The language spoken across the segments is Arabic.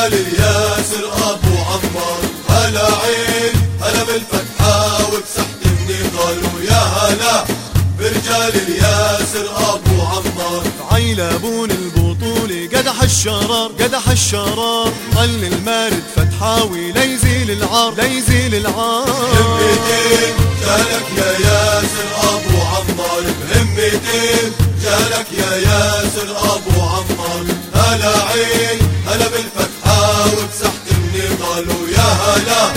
برجال الياسر ابو عمار هلا عين هلا بالفتحة وبسحت النضال ويا هلا برجال الياسر ابو عمار عيلبون البطولة قدح الشرار قدح الشرار. ظل المارد فتحاوي ليزيل العار ليزيل العار. همتين جالك يا ياسر ابو عمار بهمتين جالك يا ياسر ابو عمار هلا عين هلا بالفتحة النضال ويا هلا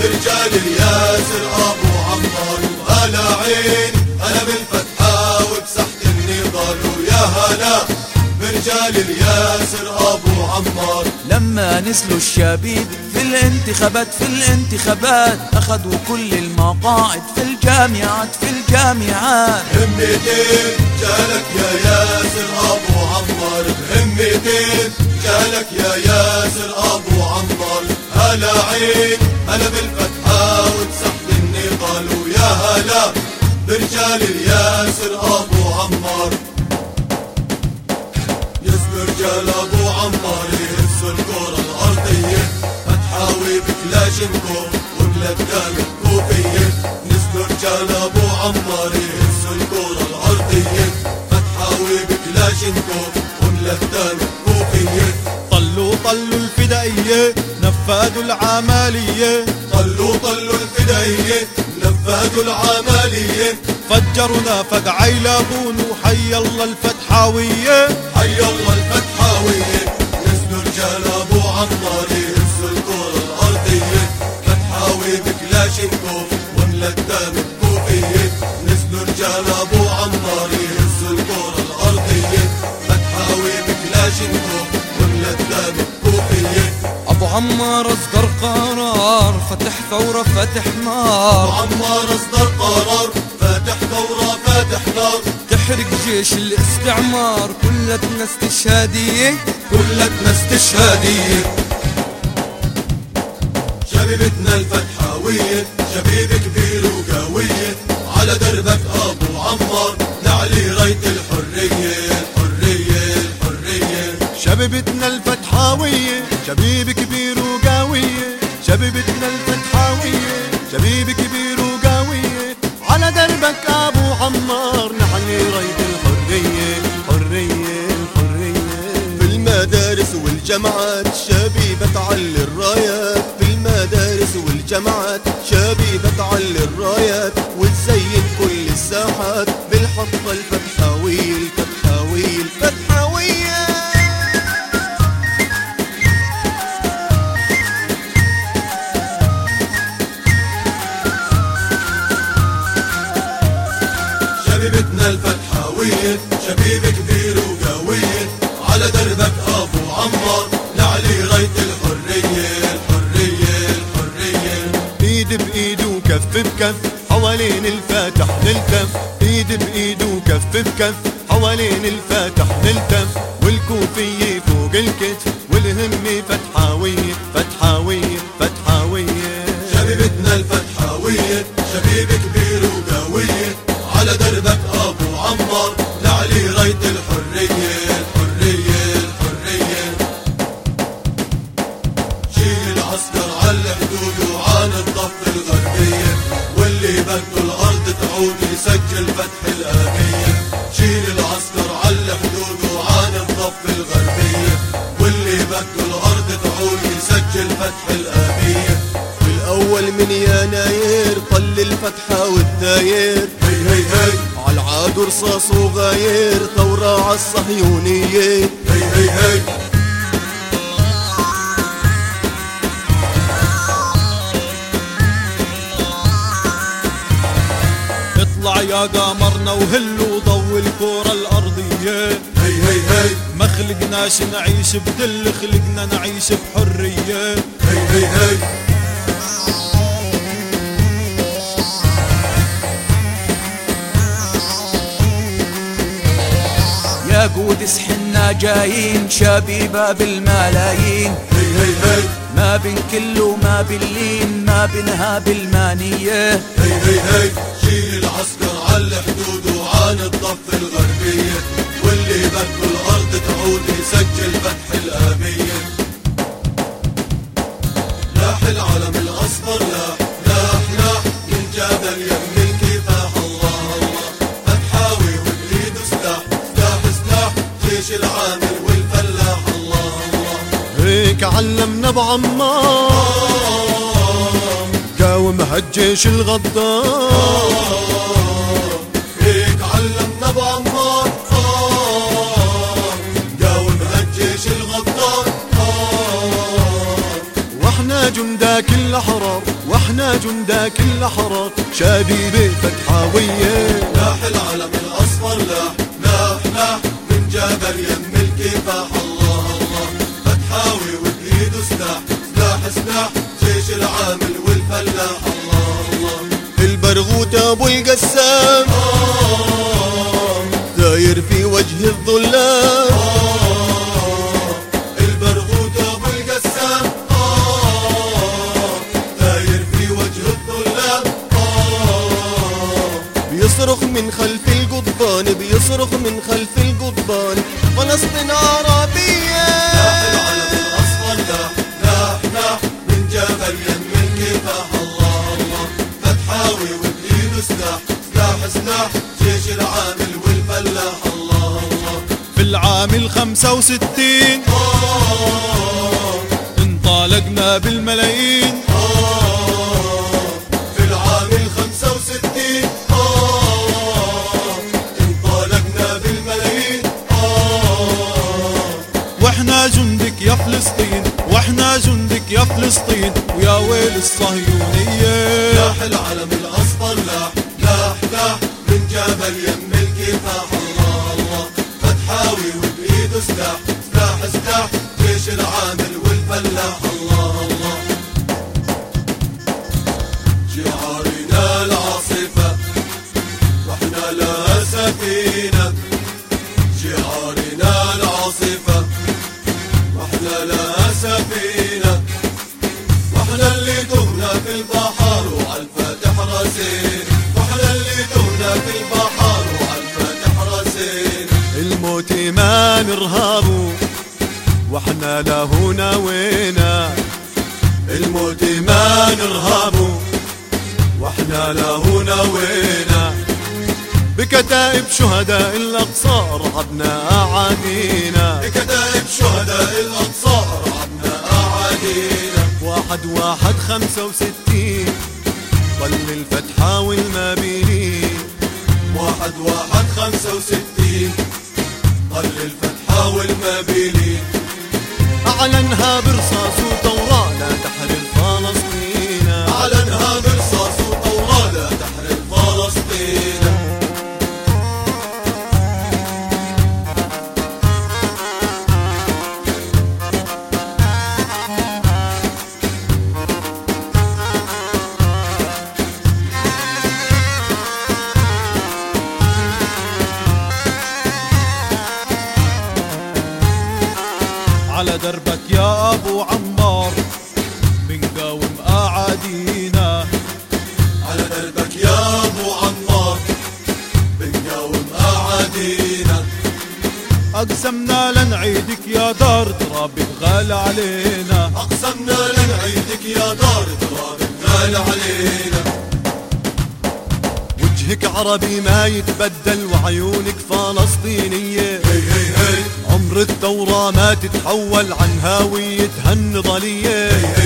برجال الياسر ابو عمار هلا عين. هلا بالفتحة وبسحت النضال ويا هلا برجال الياسر ابو عمار لما نزلوا الشبيب في الانتخابات في الانتخابات أخذوا كل المقاعد في الجامعات في الجامعات. همتين جالك يا ياسر ابو عمار بهمتين جالك يا ياسر ابو عمار هلا عين هلا بالفتحة وتسحت النضال ويا هلا. برجال الياسر أبو عمار. يزبر رجال أبو عمار يهز الكرة الأرضية. فتحاوي بكلاشنكو وبلدان كوفية نزلوا رجال أبو عمار يهز الكرة الأرضية. فتحاوي بكلاشنكو وبلدان كوفية طلوا طلوا الفدائية. نفذوا العملية. طلوا طلوا الفدائية نفذوا العملية. فجروا نافق عيلبون وحي الله الفتحاوية. حي الله الفتحاوية. أبو عمار أصدر قرار فتح ثورة فتح ابو نار. عمار اصدر قرار فاتح ثورة فاتح نار. تحرق جيش الاستعمار كلتنا استشهادية كلتنا استشهادية شبيبتنا الفتحاوية شبيب كبير وقوية على دربك أبو عمار نعلي راية الحرية الحرية الحرية. شبيبتنا الفتحاوية شبيب كبير شبيبتنا الفتحاوية شبيب كبير وقوية على دربك أبو عمار نحن راية الحرية حرية الحرية في المدارس والجامعات شبيبة تعلي الرايات في المدارس والجامعات شبيبة الفتحاوية شبيب كبير وقوية. على دربك أبو عمار نعلي راية الحرية الحرية الحرية. إيد بإيد وكف بكف حوالين الفاتح نلتف إيد بإيد وكف بكف حوالين الفاتح نلتف والكوفية فوق الكتف. رصاص وغاير ثورة عالصهيونية هي هي هي. اطلع يا قمرنا وهلوا ضو الكرة الأرضية. هي هي هي. ما خلقناش نعيش بدل خلقنا نعيش بحرية. هي هي هي. يا قودس حنا جايين شبيبة بالملايين. هي هي هي. ما بين كل وما باللين ما بينها بالمانية. هي هي هي. شيل العسكر على الحدود وعن الضفة الغربية. واللي بده الأرض تعود يسجل فتح الآبية علمنا ابو عمار قاوم هالجيش الغدار فيك علمنا ابو عمار قاوم هالجيش الغدار وإحنا جنداك الاحرار وإحنا جنداك الاحرار شبيبي فتحاويه لاح العلم الأصفر لاح لاح لاح من جبل يم الكفاح. الله البرغوث أبو القسام. داير في وجه الظلام. البرغوث أبو القسام. داير في وجه الظلام. بيصرخ من خلف القضبان بيصرخ من خلف القضبان. فلسطين عربية جيش العامل والفلاح. الله الله في العام الخمسة وستين. انطلقنا بالملايين. في العام الخمسة وستين. انطلقنا بالملايين. وإحنا جندك يا فلسطين وإحنا جندك يا فلسطين. ويا ويل الصهيونية لاح العلم الأصفر لاح شعارنا العاصفة وإحنا لا سفينة. شعارنا العاصفة وإحنا لا سفينة. وإحنا اللي في البحر وعالفاتح راسين. وإحنا اللي في البحر وعالفاتح راسين. الموت ما وإحنا له وإحنا له ناوينا بكتائب شهداء الأقصى رعبنا اعادينا بكتائب شهداء الأقصى رعبنا اعادينا واحد واحد خمسة وستين ظل الفتحة والمابينين واحد واحد خمسة وستين ظل الفتحة والمبيلين أعلنها برصاص وتوراة لا تحرر أعادينا على دربك يا ابو عمار بنقاوم اعادينا أقسمنا لنعيدك يا دار ترابك غالى علينا. أقسمنا لنعيدك يا دار تراب غالي علينا. وجهك عربي ما يتبدل وعيونك فلسطينية. هي هي هي. عمر الثورة ما تتحول عن هاويتها النضالية هي هي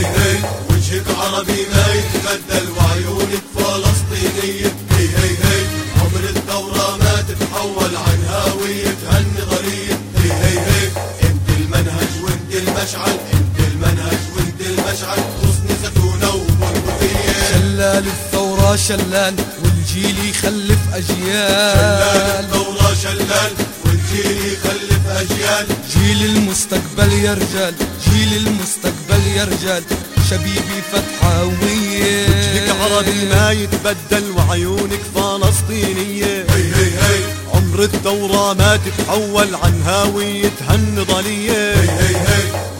عربي ما يتبدل وعيونك فلسطينية هي هي هي عمر الثورة ما تتحول عن هاويتها النظرية هي هي هي انت المنهج وانت المشعل انت المنهج وانت المشعل. غصن زيتونة وبرغوثية شلال الثورة شلال والجيل يخلف شلال أجيال الثورة شلال والجيل يخلف أجيال. جيل المستقبل يا رجال جيل المستقبل يا رجال. شبيبي فتحاوية وجهك عربي ما يتبدل وعيونك فلسطينية. هي هي هي. عمر الثورة ما تتحول عن هاويتها النضالية هي هي هي.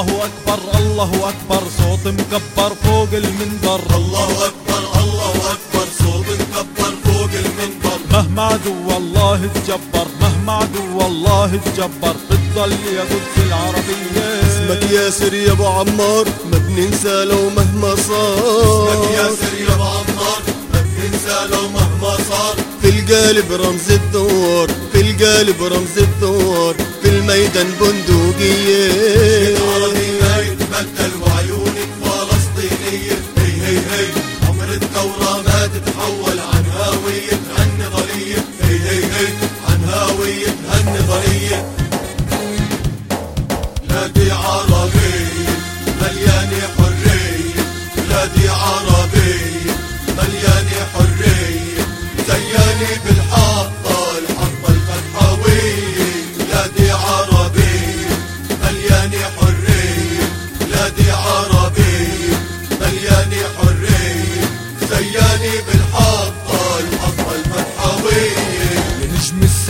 الله أكبر الله أكبر. صوت مكبر فوق المنبر. الله أكبر الله أكبر. صوت مكبر فوق المنبر. مهما عدو الله تجبر مهما عدو الله تجبر. بتضل يا قدس العربية. اسمك ياسر يا أبو عمار ما بننسى لو مهما صار. اسمك ياسر يا أبو عمار ما بننسى لو مهما صار. في القالب رمز الثوار في القالب رمز الثوار في الميدان بندقية.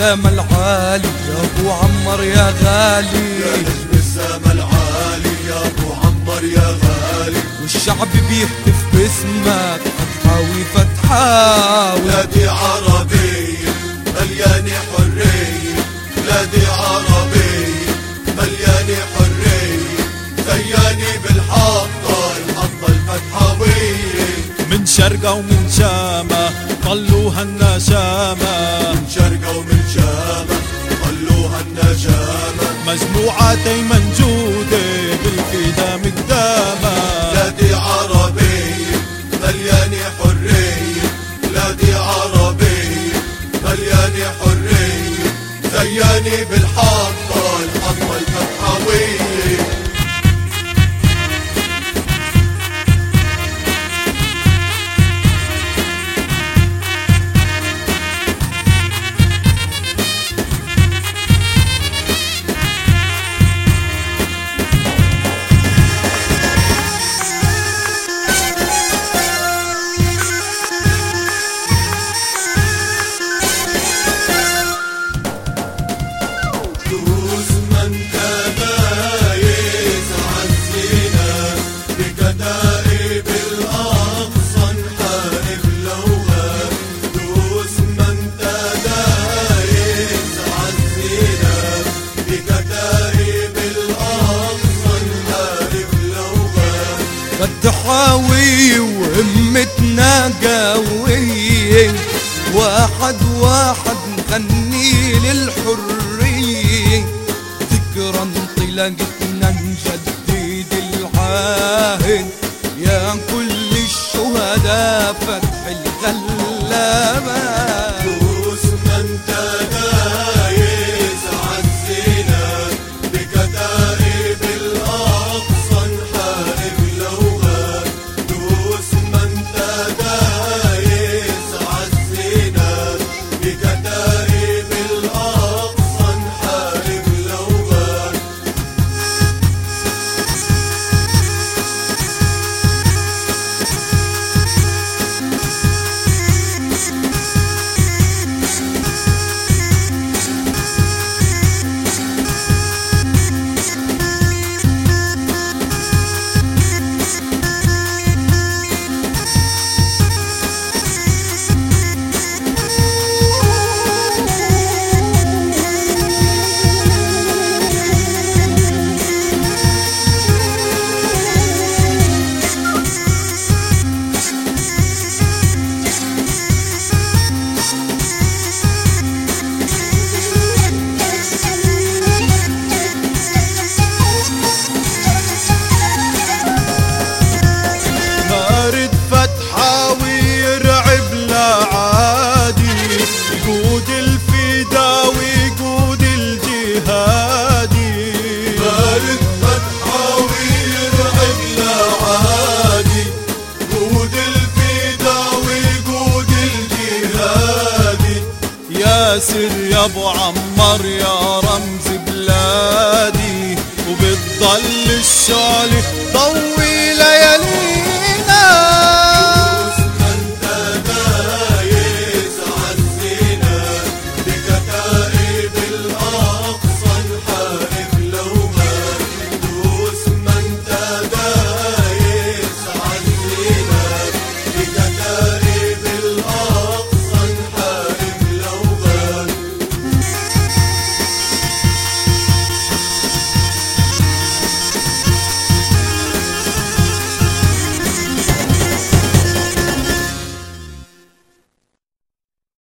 السما العالي يا أبو عمر يا يا غالي. نجم السما العالي يا أبو عمر يا غالي. والشعب بيهتف باسمك فتحاوي فتحاوي. بلادي عربية مليانة حرية بلادي عربية مليانة حرية زياني بالحطة الحطة الفتحوية من شرقة ومن شامة طلوا هالنشامة من شرقة ومن tem mais انطلاقتنا نجدد العهد أبو عمار يا رمز بلادي وبتضل الشعلة ضوي